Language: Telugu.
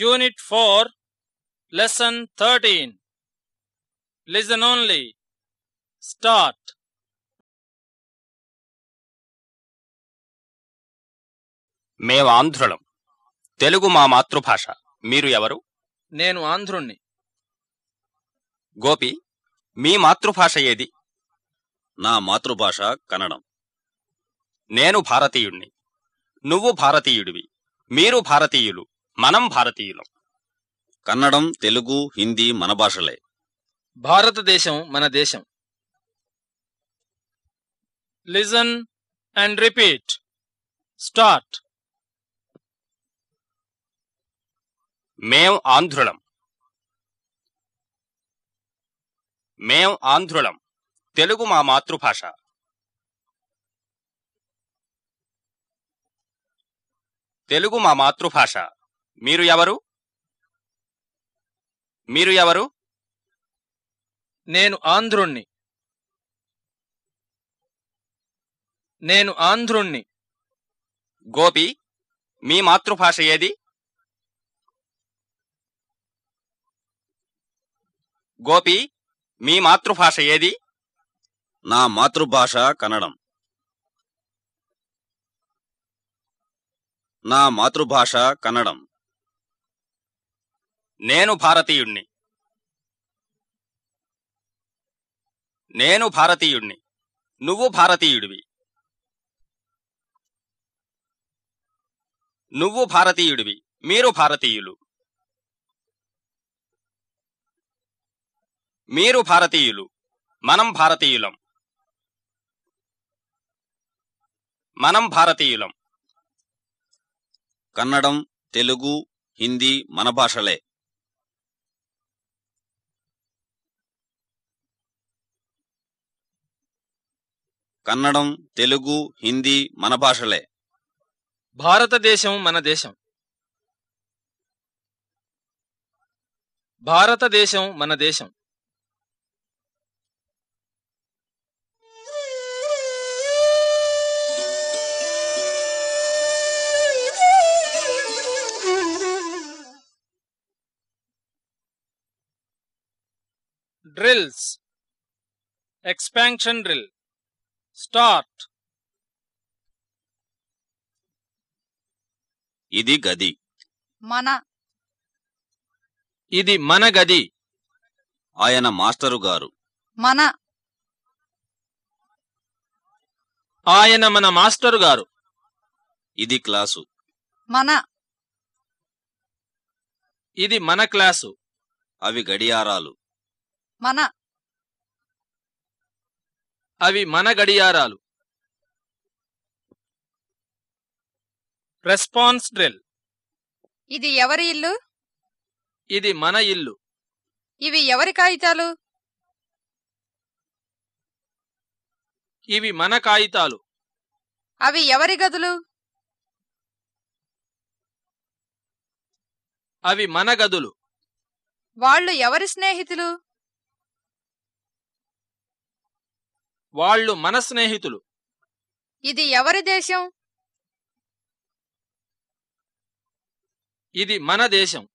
Unit 4, Lesson 13. Listen only. Start. మేమాంధ్రులం Telugu మా మాతృభాష. మీరు ఎవరు? నేను ఆంధ్రుణ్ణి. గోపి మీ మాతృభాష ఏది? నా మాతృభాష కన్నడం. నేను భారతీయుణ్ణి. నువ్వు భారతీయుడివి. మీరు భారతీయులు. మనం భారతీయులం. కన్నడం తెలుగు హిందీ మన భాషలే. భారతదేశం మన దేశం. లిజన్ అండ్ రిపీట్ స్టార్ట్ మేం ఆంధ్రులం. మేం ఆంధ్రులం. తెలుగు మా మాతృభాష. తెలుగు మా మాతృభాష. మీరు ఎవరు? మీరు ఎవరు? నేను ఆంధ్రుణ్ణి. నేను ఆంధ్రుణ్ణి. గోపి మీ మాతృభాష ఏది? గోపి మీ మాతృభాష ఏది? నా మాతృభాష కన్నడం. నా మాతృభాష కన్నడం. నేను భారతీయుణ్ణి. నేను భారతీయుణ్ణి. నువ్వు భారతీయుడివి. నువ్వు భారతీయుడివి. మీరు భారతీయులు. మీరు భారతీయులు. మనం భారతీయులం. మనం భారతీయులం. కన్నడం తెలుగు హిందీ మన భాషలే. కన్నడం తెలుగు హిందీ మన భాషలే. భారతదేశం మన దేశం. భారతదేశం మన దేశం. Drills expansion drill start. ఇది గది. మన. ఇది మన గది. ఆయన మాస్టరు గారు. మన. ఆయన మన మాస్టరు గారు. ఇది క్లాసు. మన. ఇది మన క్లాసు. అవి గడియారాలు. మన. అవి మన గడియారాలు. Response drill. ఇది ఎవరి ఇల్లు? ఇది మన ఇల్లు. ఇవి ఎవరి కాగితాలు? ఇవి మన కాగితాలు. అవి ఎవరి గదులు? అవి మన గదులు. వాళ్ళు ఎవరి స్నేహితులు? వాళ్ళు మన స్నేహితులు. ఇది ఎవరి దేశం? ఇది మన దేశం.